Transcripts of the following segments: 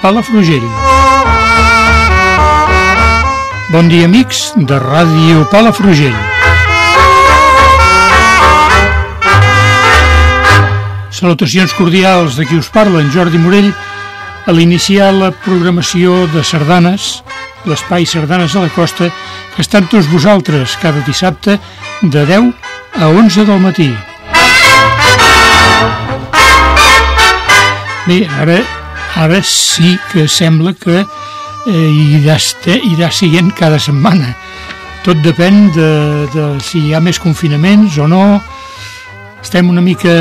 Palafrugell. Bon dia, amics de Ràdio Palafrugell. Salutacions cordials de qui us parla, en Jordi Morell, a l'iniciar la programació de sardanes, l'espai Sardanes a la Costa, que estan tots vosaltres cada dissabte de 10 a 11 del matí. Bé, ara ara sí que sembla que eh, irà, irà siguent cada setmana. Tot depèn de, de si hi ha més confinaments o no. Estem una mica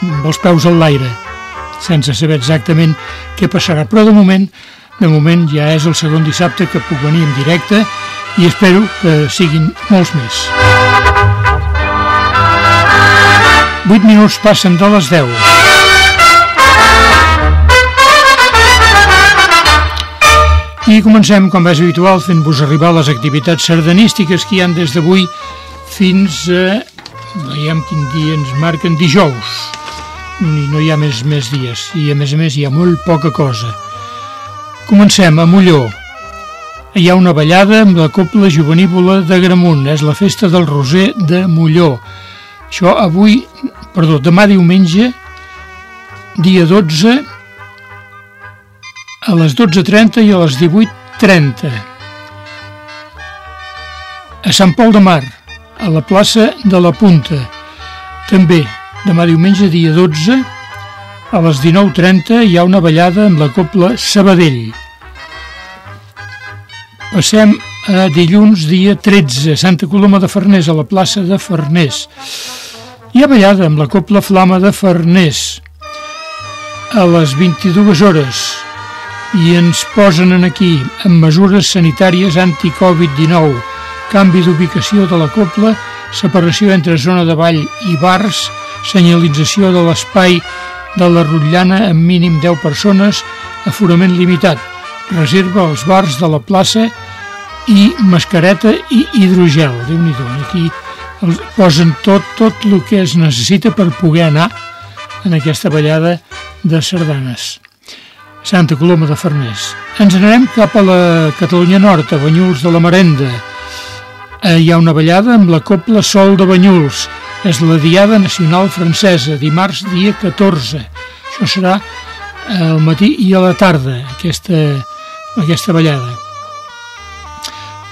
amb els peus al l'aire, sense saber exactament què passarà. Però de moment, de moment ja és el segon dissabte que puc venir en directe i espero que siguin molts més. 8 minuts passen de les 10. I comencem, com és habitual, fent-vos arribar les activitats sardanístiques que hi han des d'avui fins a... veiem quin dia ens marquen dijous. I no hi ha més, més dies. I a més a més hi ha molt poca cosa. Comencem a Molló. Hi ha una ballada amb la Copla Juvenívola de Gramunt. És la festa del Roser de Molló. Això avui, perdó, demà diumenge, dia 12, a les 12.30 i a les 18.30. A Sant Pol de Mar, a la plaça de la Punta. També, demà diumenge, dia 12, a les 19.30 hi ha una ballada amb la Copla Sabadell. Passem a dilluns, dia 13, Santa Coloma de Farners, a la plaça de Farners. Hi ha ballada amb la Copla Flama de Farners a les 22 hores i ens posen en aquí amb mesures sanitàries anti-Covid-19, canvi d'ubicació de la copla, separació entre zona de ball i bars, senyalització de l'espai de la Rotllana amb mínim 10 persones, aforament limitat, reserva als bars de la plaça i mascareta i hidrogel. déu nhi aquí posen tot, tot el que es necessita per poder anar en aquesta ballada de sardanes. Santa Coloma de Farners. Ens anarem cap a la Catalunya Nord, a Banyuls de la Marenda. Eh, hi ha una ballada amb la Copla Sol de Banyuls. És la Diada Nacional Francesa, dimarts dia 14. Això serà al matí i a la tarda, aquesta, aquesta ballada.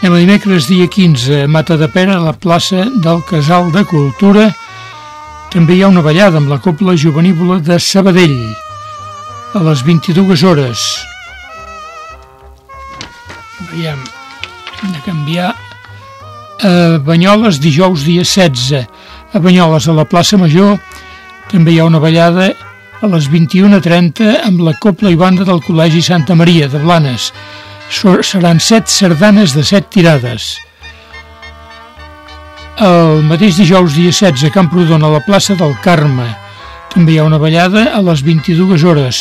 Anem a dimecres, dia 15, a Mata de Pera, a la plaça del Casal de Cultura. També hi ha una ballada amb la Copla Juvenívola de Sabadell a les 22 hores. Veiem, hem de canviar a Banyoles dijous dia 16. A Banyoles, a la plaça Major, també hi ha una ballada a les 21.30 amb la Copla i Banda del Col·legi Santa Maria de Blanes. Seran set sardanes de set tirades. El mateix dijous dia 16 a Camprodon a la plaça del Carme també hi ha una ballada a les 22 hores,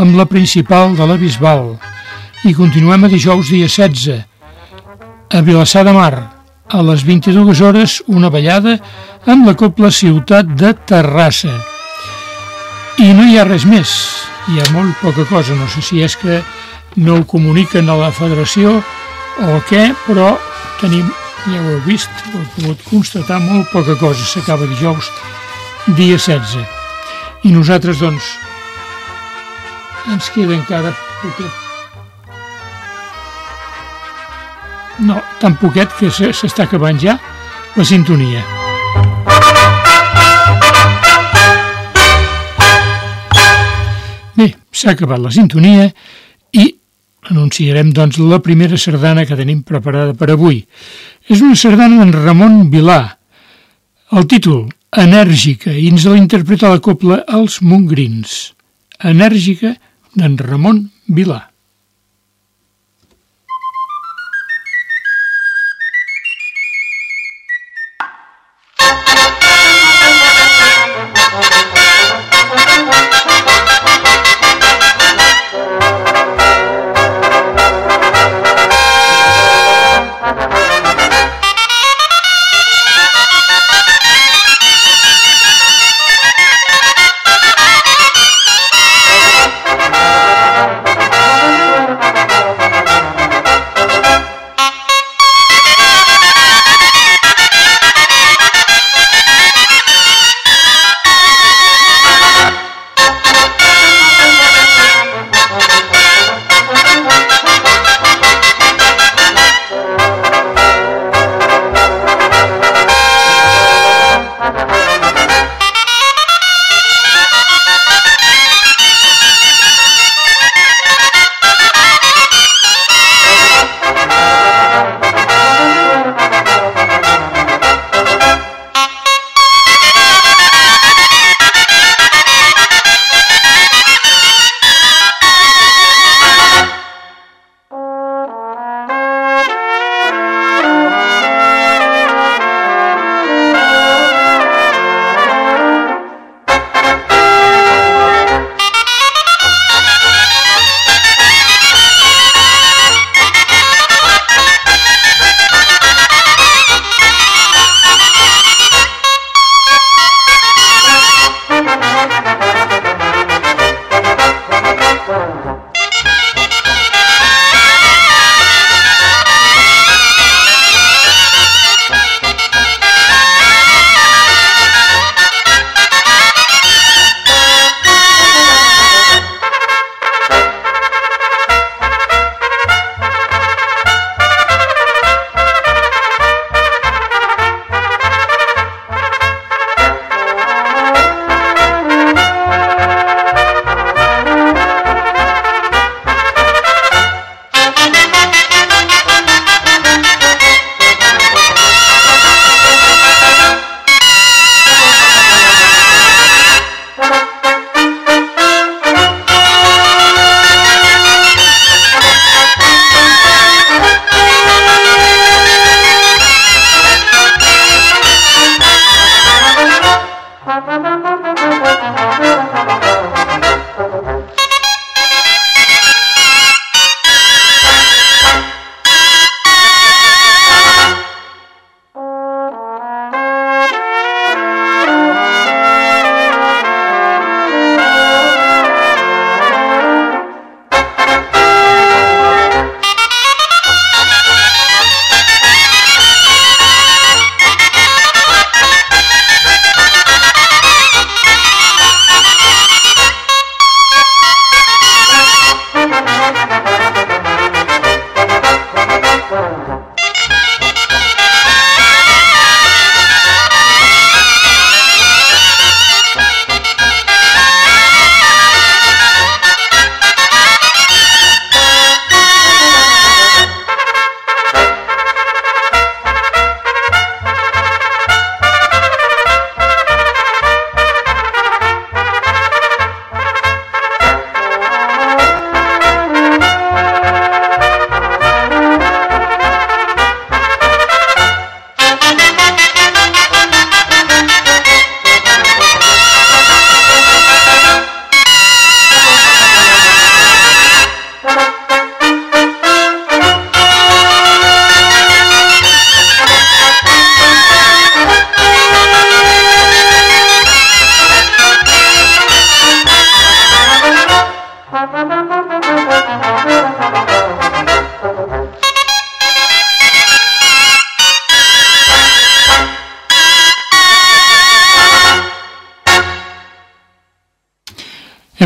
amb la principal de la Bisbal. I continuem a dijous dia 16. A Vilassar de Mar, a les 22 hores, una ballada amb la Copla Ciutat de Terrassa. I no hi ha res més, hi ha molt poca cosa, no sé si és que no ho comuniquen a la federació o què, però tenim, ja ho heu vist, ho he pogut constatar, molt poca cosa. S'acaba dijous dia 16. I nosaltres, doncs, ens queda encara poquet. No, tan poquet que s'està acabant ja la sintonia. Bé, s'ha acabat la sintonia i anunciarem doncs la primera sardana que tenim preparada per avui. És una sardana d'en Ramon Vilà. El títol, Enèrgica, i ens l'interpreta la copla Els Mongrins. Enèrgica d'en Ramon Vilà.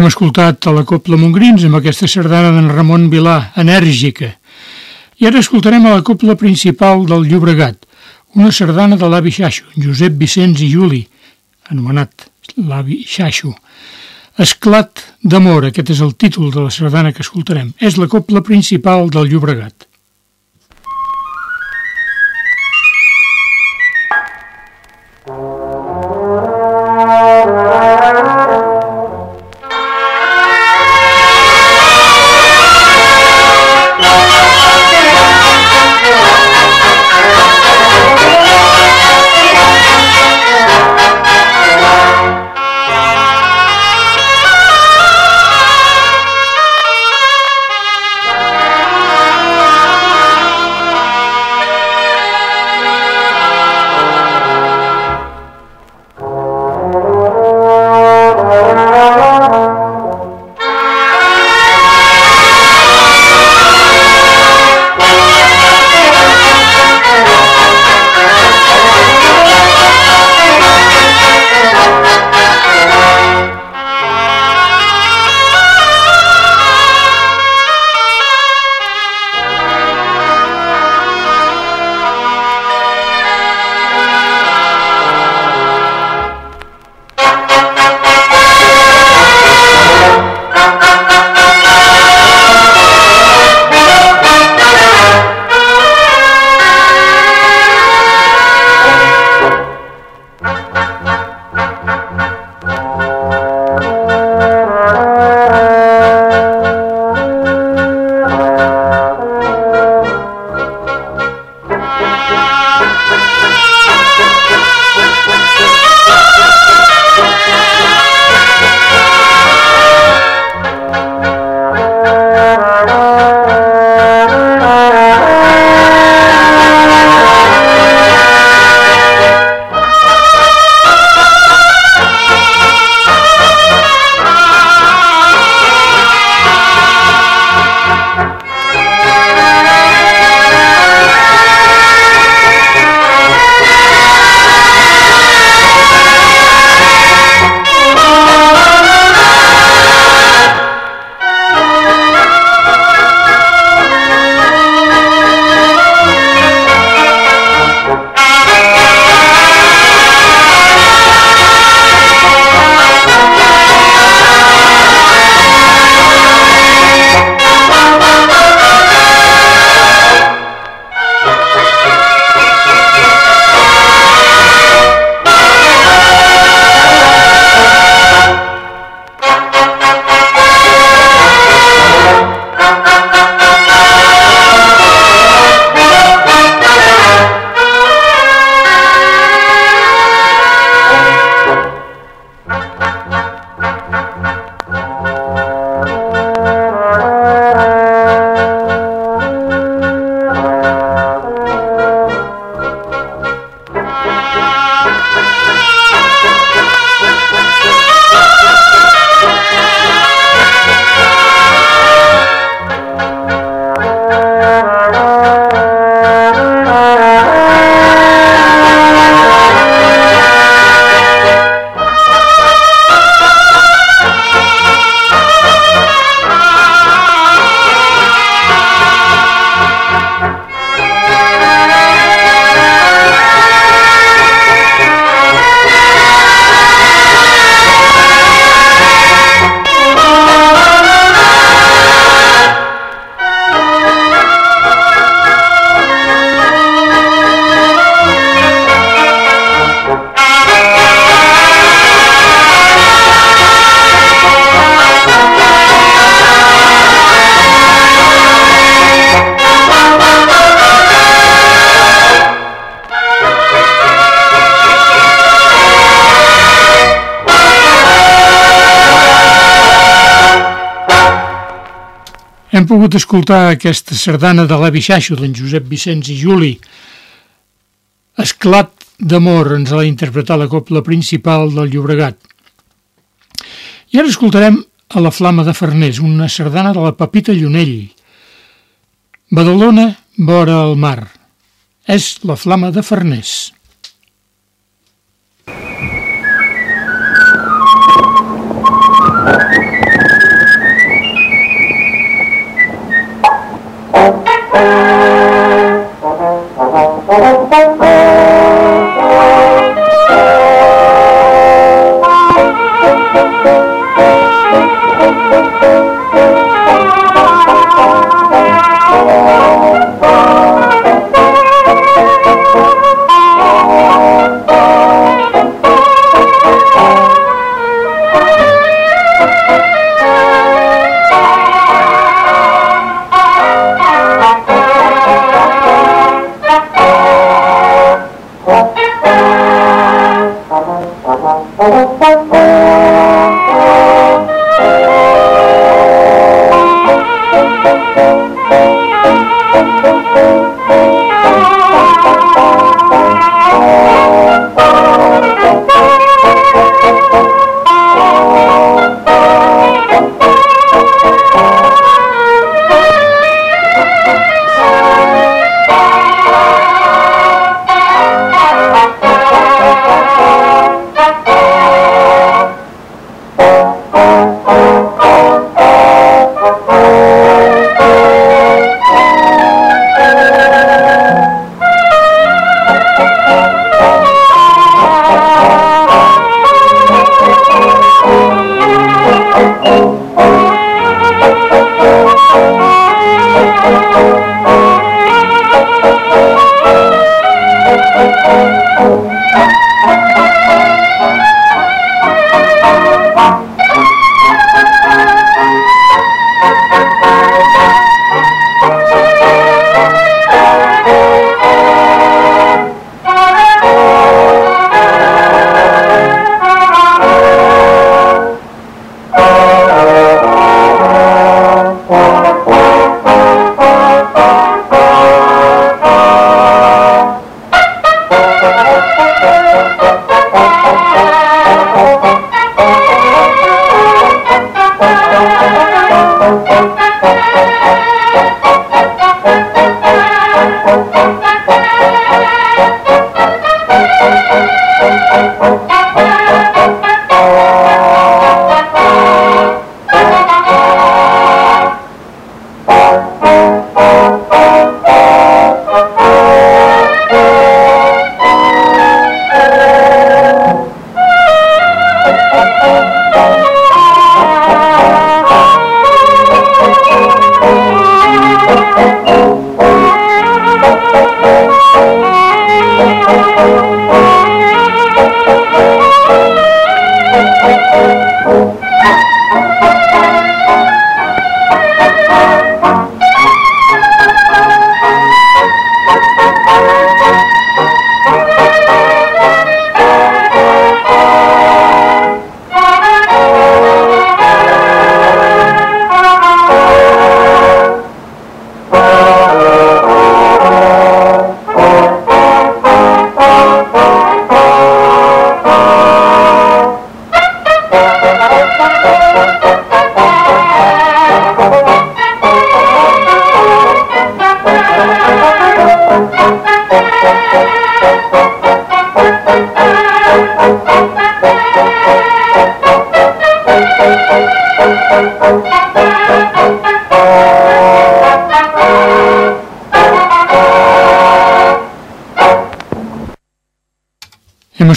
Hem escoltat a la Copla Montgrins amb aquesta sardana d'en Ramon Vilà, enèrgica. I ara escoltarem a la Copla principal del Llobregat, una sardana de l'avi Xaixo, Josep Vicenç i Juli, anomenat l'avi Xaixo. Esclat d'amor, aquest és el títol de la sardana que escoltarem. És la copla principal del Llobregat. Hem pogut escoltar aquesta sardana de l'avi Xaixo d'en Josep Vicenç i Juli. Esclat d'amor ens l'ha interpretat la copla principal del Llobregat. I ara escoltarem a la Flama de Farners, una sardana de la Pepita Llunell. Badalona, vora el mar. És la Flama de Farners.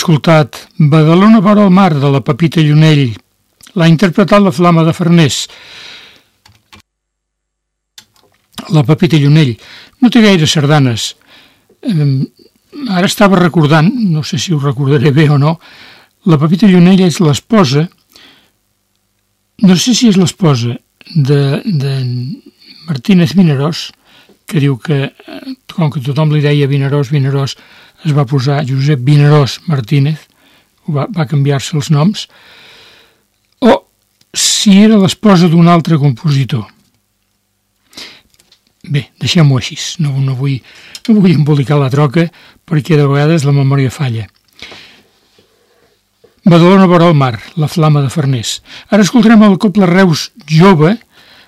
Escoltat Badalona vora el mar de la Pepita Llunell. L'ha interpretat la Flama de Farners. La Pepita Llunell no té gaire sardanes. Eh, ara estava recordant, no sé si ho recordaré bé o no, la Pepita Llunell és l'esposa, no sé si és l'esposa de, de Martínez Vinaròs, que diu que, eh, com que tothom li deia Vinaròs, Vinaròs, es va posar Josep Vinaròs Martínez, va, va canviar-se els noms, o si era l'esposa d'un altre compositor. Bé, deixem-ho així, no, no, vull, no vull embolicar la troca perquè de vegades la memòria falla. Badalona vora el mar, la flama de Farners. Ara escoltarem el Coble Reus jove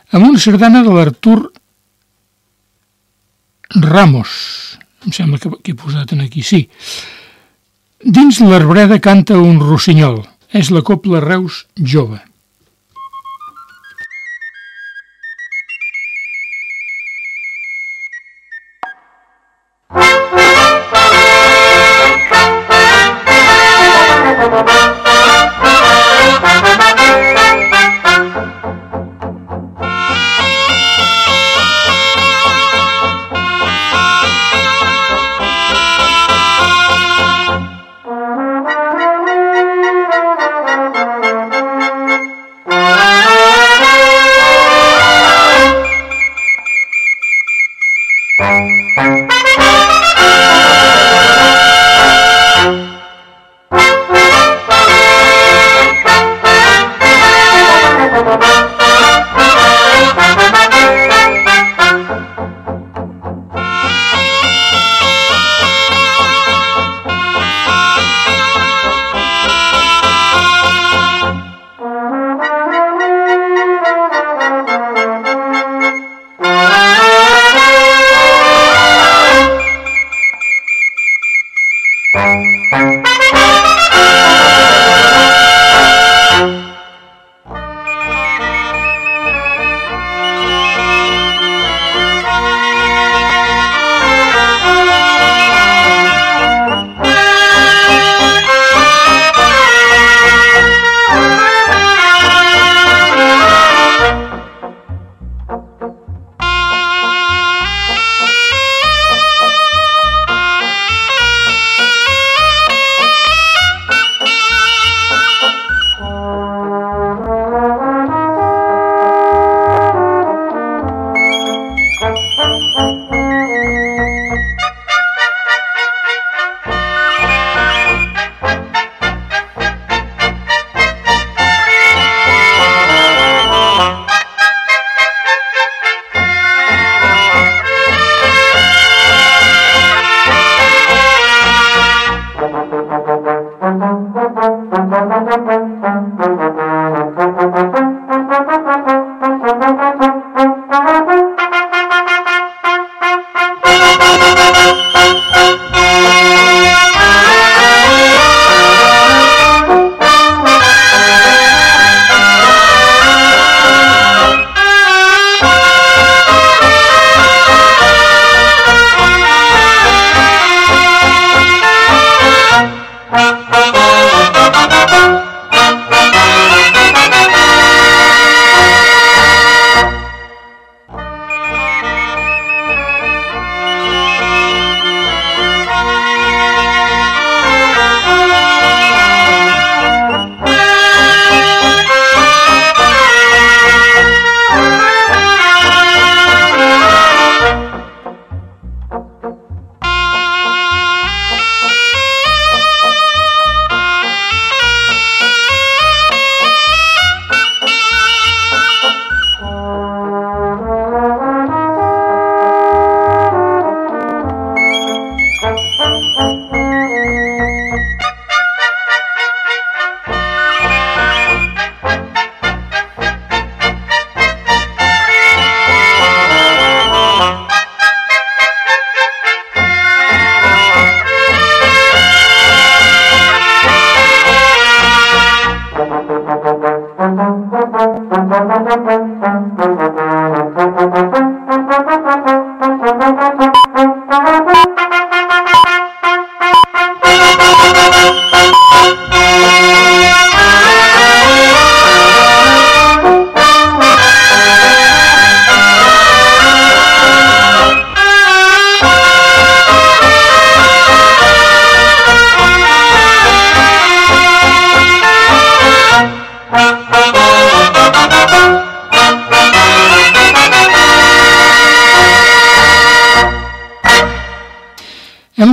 amb una sardana de l'Artur Ramos, em sembla que, que he posat en aquí, sí. Dins l'arbreda canta un rossinyol, és la Copla Reus jove.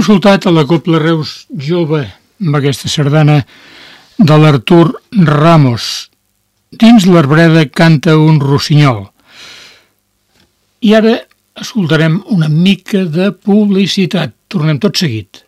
Escoltat a la Copla Reus Jove amb aquesta sardana de l'Artur Ramos. Dins l'arbreda canta un rossinyol. I ara escoltarem una mica de publicitat. Tornem tot seguit.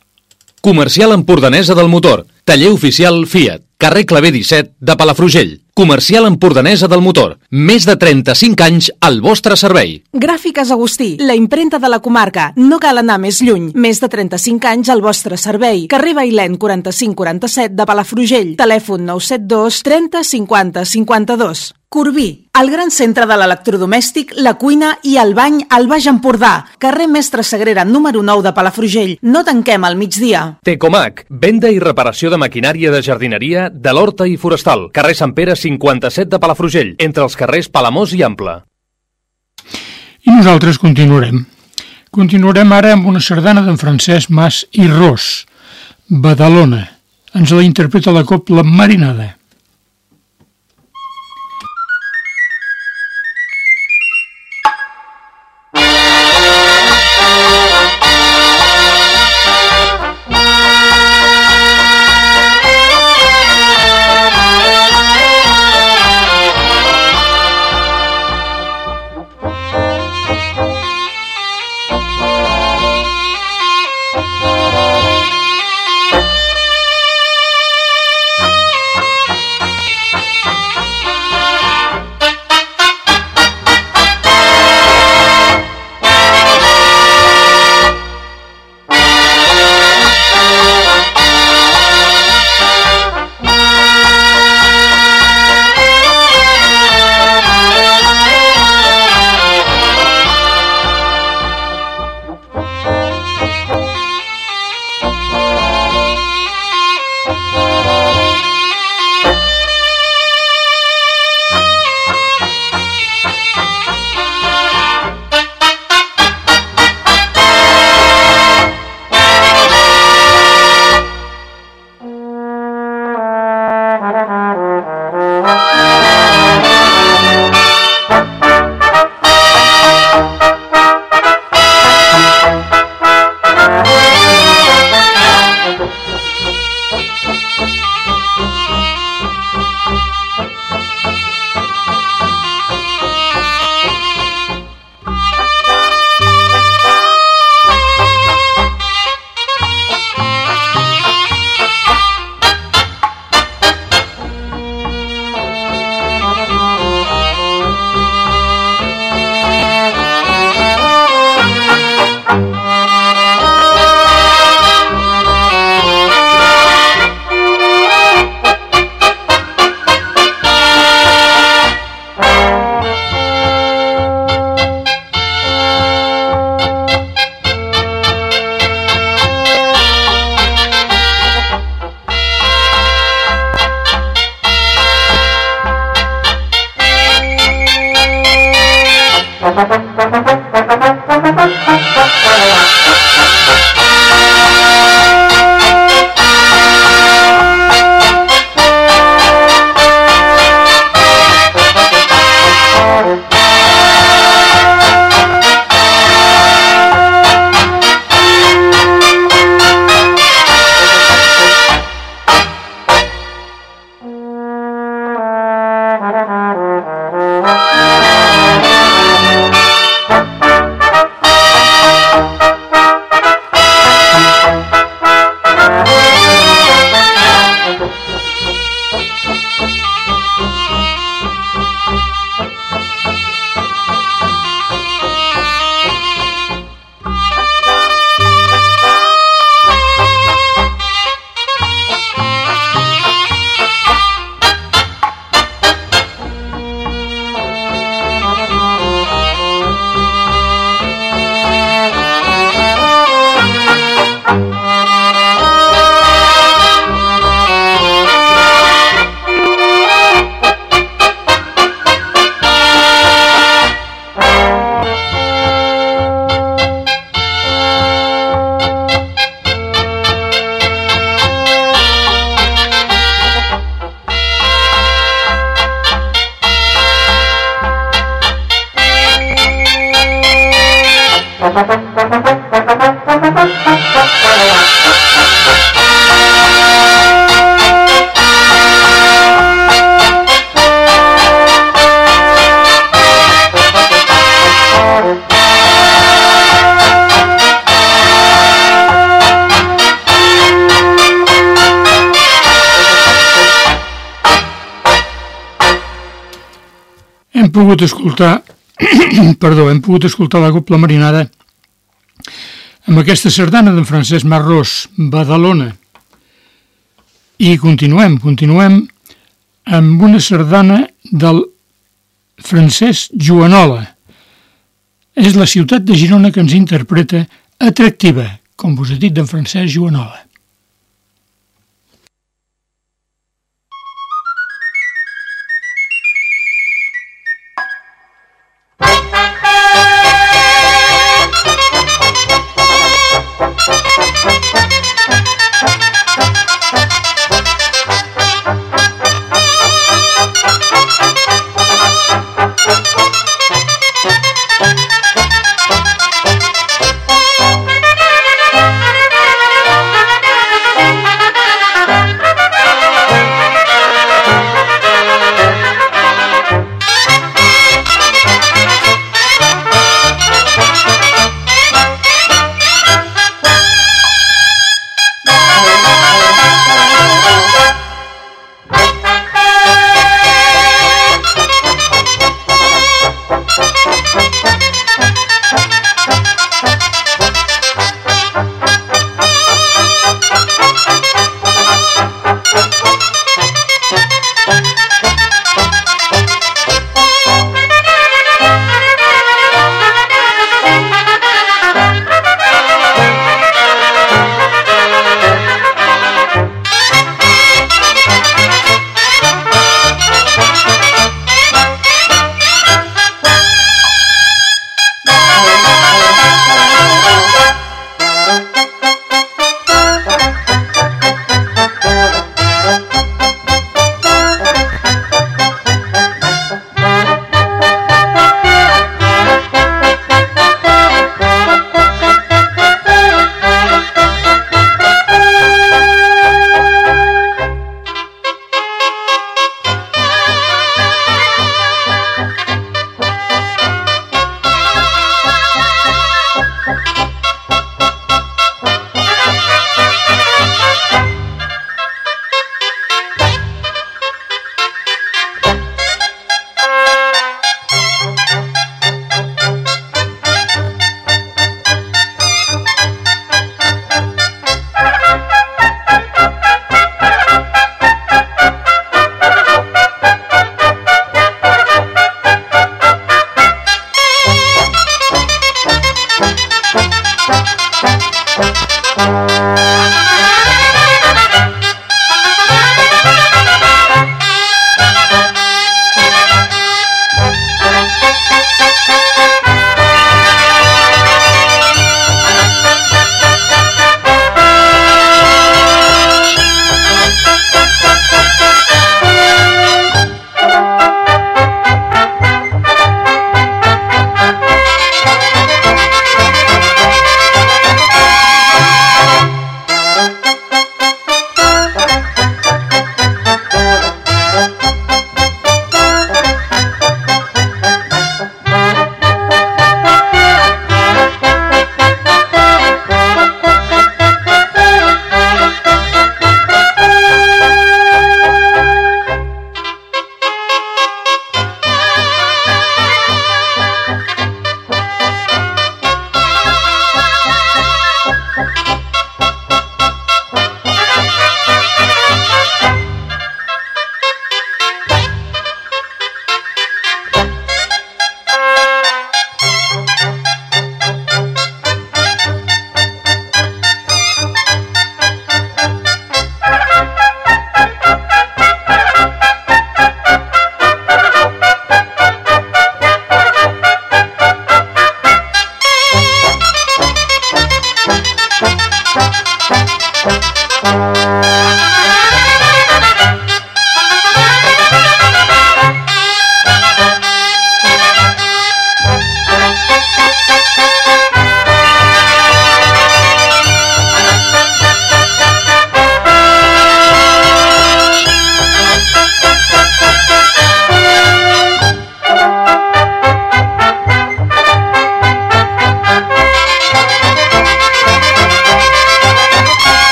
Comercial Empordanesa del Motor. Taller oficial Fiat. Carrer Clavé 17 de Palafrugell. Comercial Empordanesa del Motor. Més de 35 anys al vostre servei. Gràfiques Agustí, la imprenta de la comarca. No cal anar més lluny. Més de 35 anys al vostre servei. Carrer Bailèn 4547 de Palafrugell. Telèfon 972 30 50 52. Corbí, el gran centre de l'electrodomèstic, la cuina i el bany al Baix Empordà. Carrer Mestre Sagrera, número 9 de Palafrugell. No tanquem al migdia. Tecomac, venda i reparació de maquinària de jardineria de l'Horta i Forestal. Carrer Sant Pere 57 de Palafrugell, entre els carrers Palamós i Ample. I nosaltres continuarem. Continuarem ara amb una sardana d'en Francesc Mas i Ros, Badalona. Ens la interpreta la copla Marinada. Pogut escoltar, perdó, hem pogut escoltar la Copla Marinada amb aquesta sardana d'en Francesc Marrós, Badalona. I continuem, continuem amb una sardana del Francesc Joanola. És la ciutat de Girona que ens interpreta atractiva, com vos he dit d'en Francesc Joanola.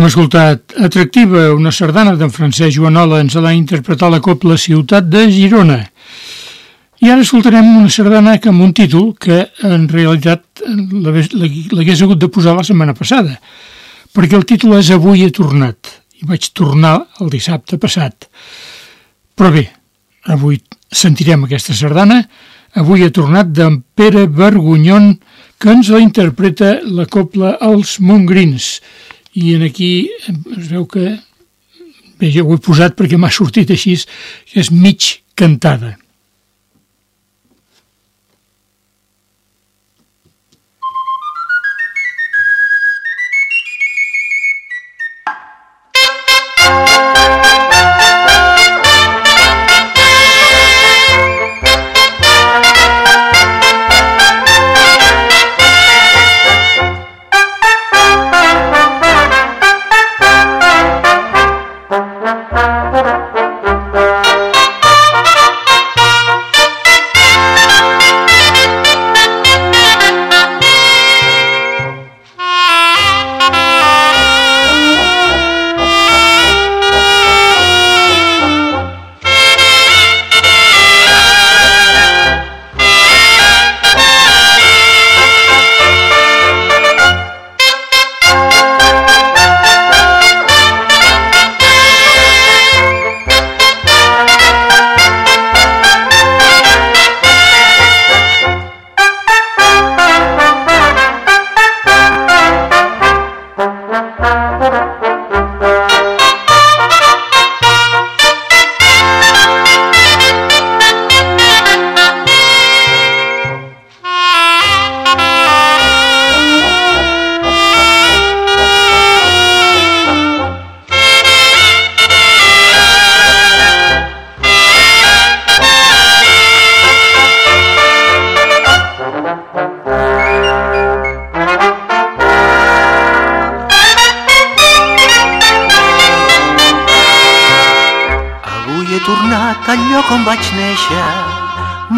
Hem escoltat Atractiva, una sardana d'en Francesc Joanola, ens l'ha interpretat la Copla Ciutat de Girona. I ara escoltarem una sardana que amb un títol que en realitat l'hagués hagut de posar la setmana passada, perquè el títol és Avui he tornat, i vaig tornar el dissabte passat. Però bé, avui sentirem aquesta sardana, avui he tornat d'en Pere Vergonyon, que ens la interpreta la copla Els Montgrins, i en aquí es veu que bé, jo ho he posat perquè m'ha sortit així que és mig cantada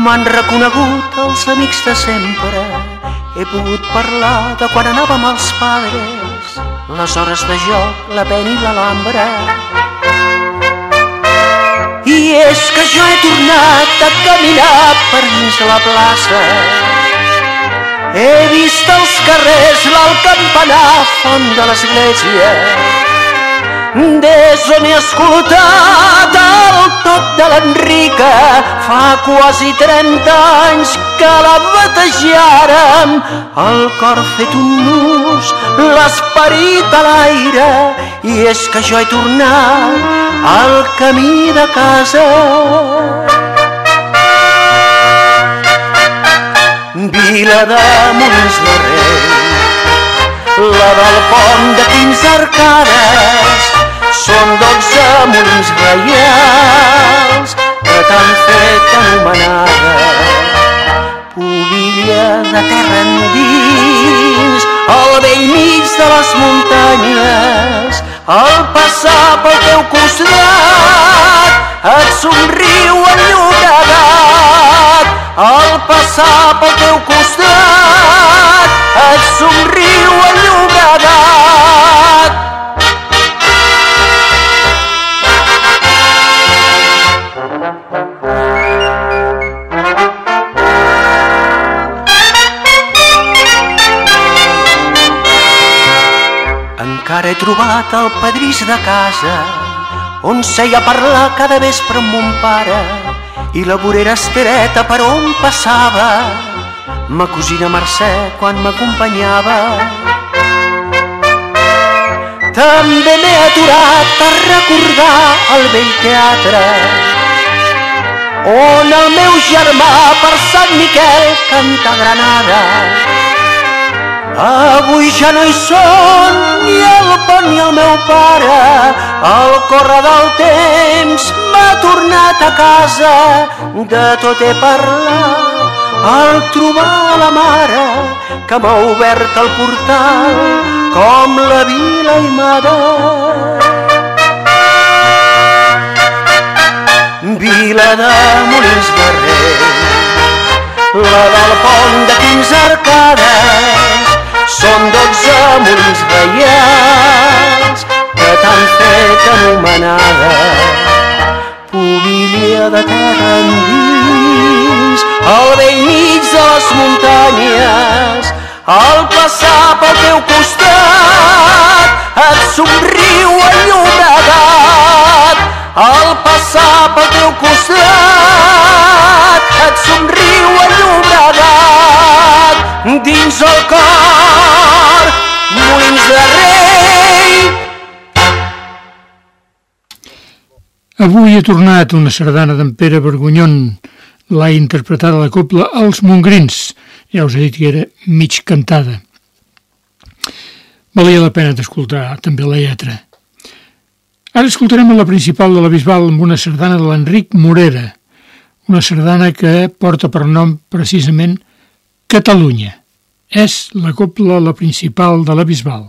M'han reconegut els amics de sempre. He pogut parlar de quan anàvem als padres, les hores de joc, la pena i l'alambra. I és que jo he tornat a caminar per dins la plaça. He vist els carrers, l'alt campanar, font de l'església des on he escoltat el toc de l'Enrica fa quasi 30 anys que la batejàrem. El cor fet un nus l'esperit a l'aire. I és que jo he tornat al camí de casa. Vila de Molins de Rei la del pont de quins arcades són dotze molins reials que t'han fet anomenada. Pobilla de terra endins, al vell mig de les muntanyes, al passar pel teu costat, et somriu enllogadat. Al passar pel teu costat, et somriu enllogadat. Encara he trobat el padrís de casa on seia parlar cada vespre amb mon pare i la vorera estereta per on passava ma cosina Mercè quan m'acompanyava. També m'he aturat a recordar el vell teatre on el meu germà per Sant Miquel canta Granada Avui ja no hi són ni el pont ni el meu pare. El córrer del temps m'ha tornat a casa, de tot he parlat. Al trobar la mare que m'ha obert el portal com la vila i mare. Vila de Molins Rei, la del pont de quins arcades, són dotze molins reials que t'han fet anomenada pobilia de terra endins al vell mig de les muntanyes al passar pel teu costat et somriu enllumenat al passar pel teu costat et somriu enllumegat dins el cor molins de rei Avui he tornat una sardana d'en Pere Vergonyon. L'ha interpretada la copla Els Mongrins. Ja us he dit que era mig cantada. Valia la pena d'escoltar també la lletra. Ara escoltarem la principal de la Bisbal amb una sardana de l'Enric Morera, una sardana que porta per nom precisament Catalunya. És la copla la principal de la Bisbal.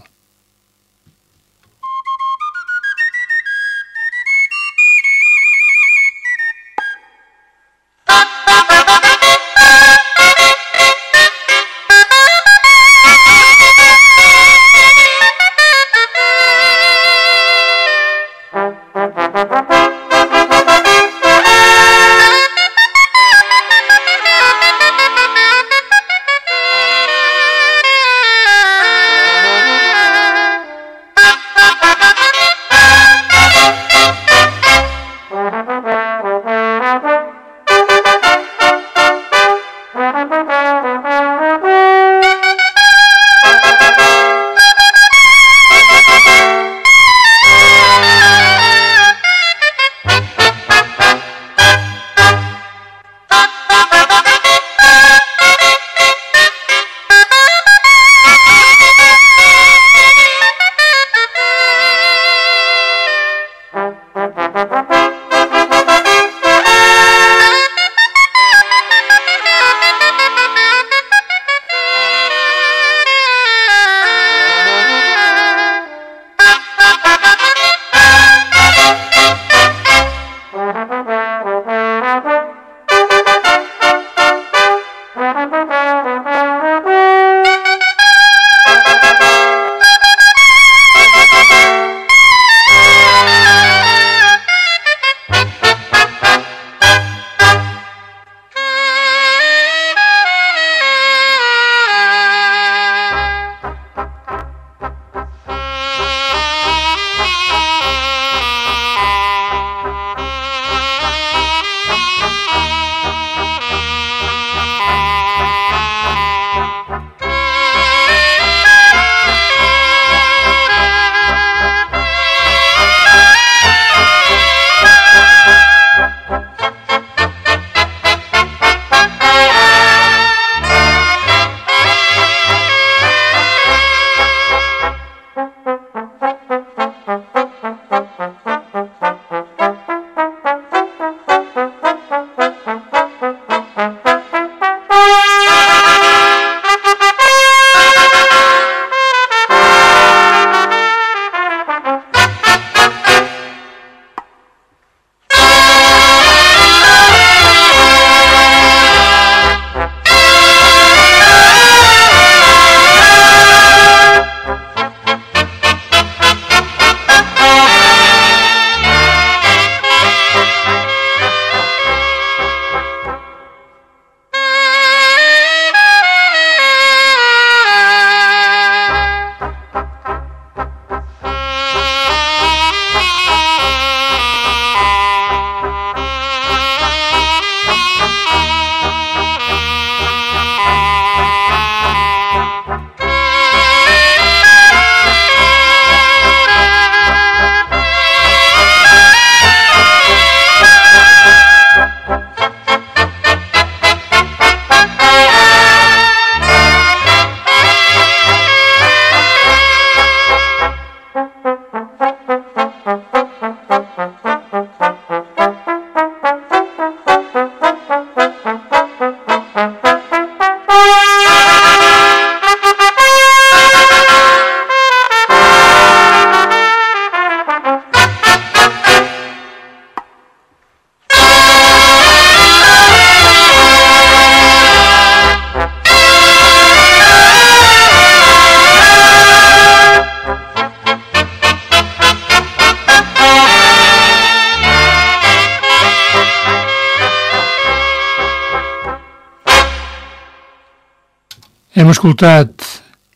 Escoltat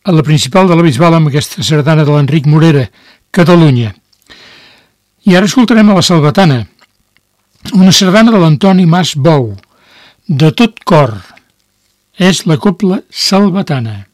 a la principal de la Bisbal amb aquesta sardana de l'Enric Morera, Catalunya. I ara escoltarem a la Salvatana, una sardana de l'Antoni Mas Bou, de tot cor. És la copla Salvatana.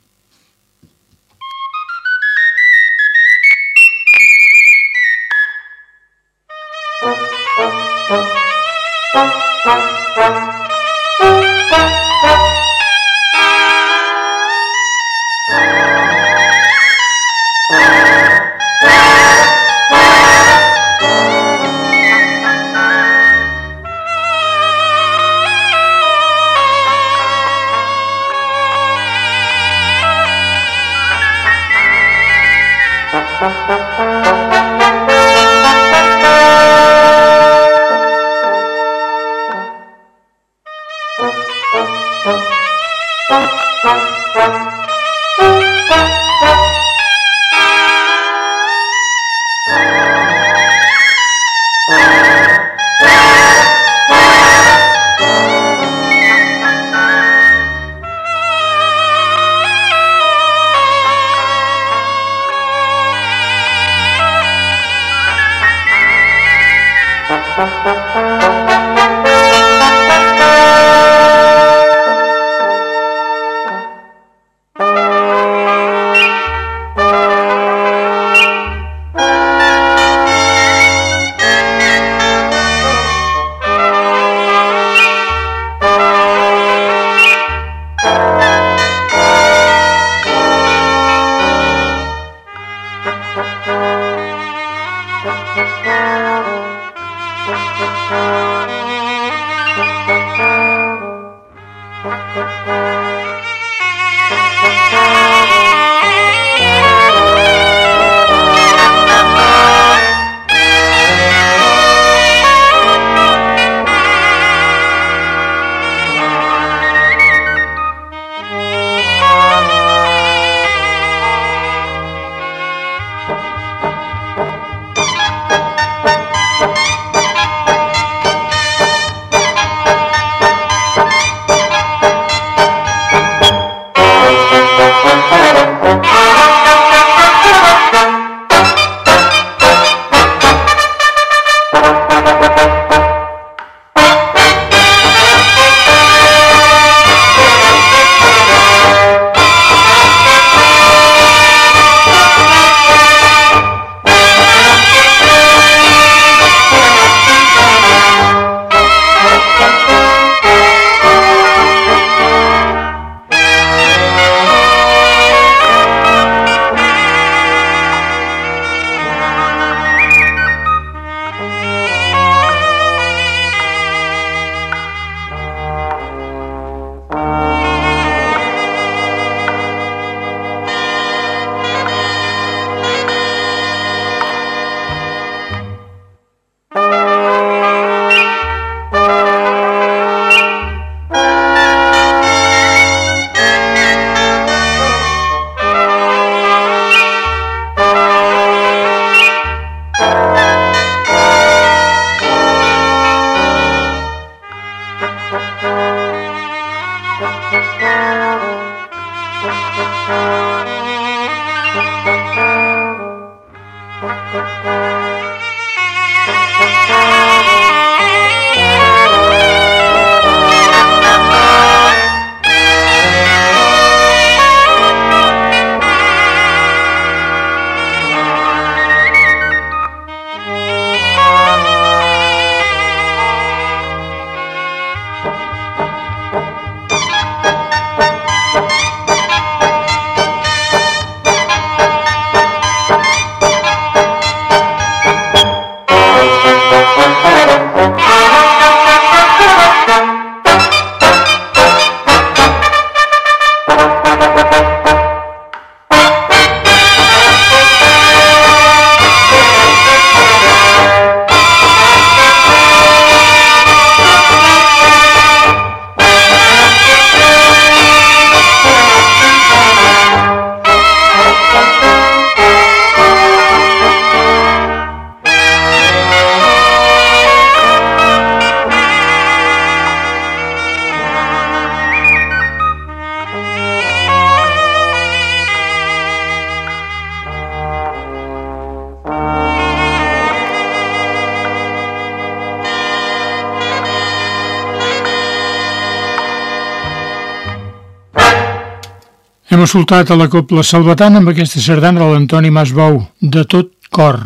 Escoltat a la Copla Salvatana amb aquesta sardana de l'Antoni Masbou, de tot cor.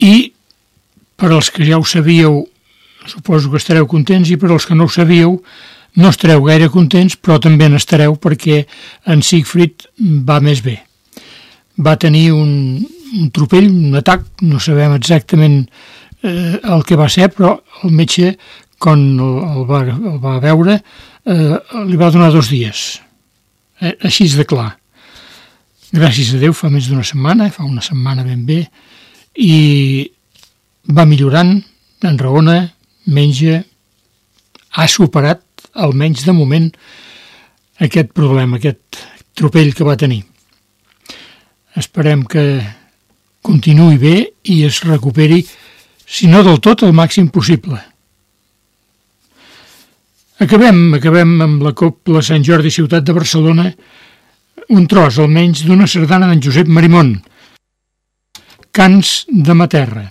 I, per als que ja ho sabíeu, suposo que estareu contents, i per als que no ho sabíeu, no estareu gaire contents, però també n'estareu perquè en Siegfried va més bé. Va tenir un, un tropell, un atac, no sabem exactament eh, el que va ser, però el metge, quan el, el, va, el va veure, eh, li va donar dos dies. Eh, així de clar. Gràcies a Déu fa més d'una setmana, fa una setmana ben bé, i va millorant, enraona, menja, ha superat, almenys de moment, aquest problema, aquest tropell que va tenir. Esperem que continuï bé i es recuperi, si no del tot, el màxim possible. Acabem, acabem amb la Copla Sant Jordi Ciutat de Barcelona, un tros almenys d'una sardana d'en Josep Marimón, Cants de Materra.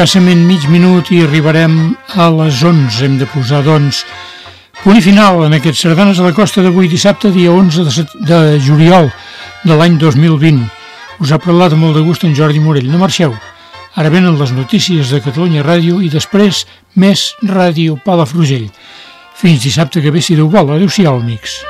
Escassament mig minut i arribarem a les 11. Hem de posar, doncs, punt final en aquests sardanes a la costa d'avui dissabte, dia 11 de, de juliol de l'any 2020. Us ha parlat molt de gust en Jordi Morell. No marxeu. Ara venen les notícies de Catalunya Ràdio i després més Ràdio Palafrugell. Fins dissabte que ve, si Déu vol. Adéu-siau, amics.